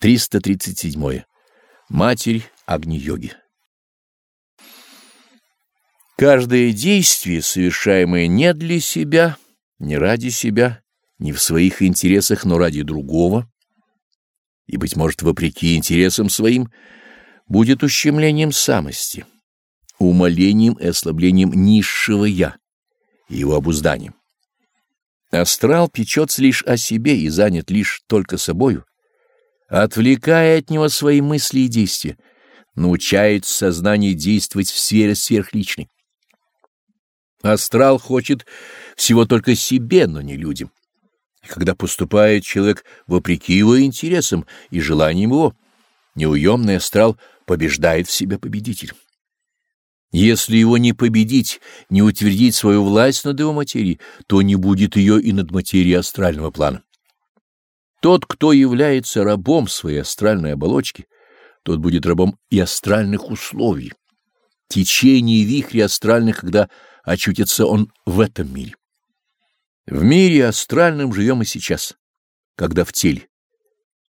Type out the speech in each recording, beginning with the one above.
337. Матерь Агни-йоги. Каждое действие, совершаемое не для себя, не ради себя, не в своих интересах, но ради другого, и, быть может, вопреки интересам своим, будет ущемлением самости, умолением и ослаблением низшего «я» и его обузданием. Астрал печется лишь о себе и занят лишь только собою, отвлекая от него свои мысли и действия, научает сознание действовать в сфере сверхличной. Астрал хочет всего только себе, но не людям. И когда поступает человек вопреки его интересам и желаниям его, неуемный астрал побеждает в себе победитель. Если его не победить, не утвердить свою власть над его материей, то не будет ее и над материей астрального плана. Тот, кто является рабом своей астральной оболочки, тот будет рабом и астральных условий. Течение вихрей астральных, когда очутится он в этом мире. В мире астральном живем и сейчас, когда в теле.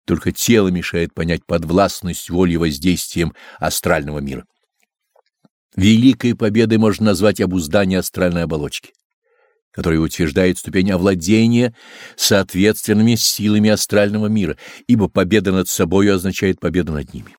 Только тело мешает понять подвластность воли воздействием астрального мира. Великой победой можно назвать обуздание астральной оболочки который утверждает ступень овладения соответственными силами астрального мира, ибо победа над собою означает победу над ними.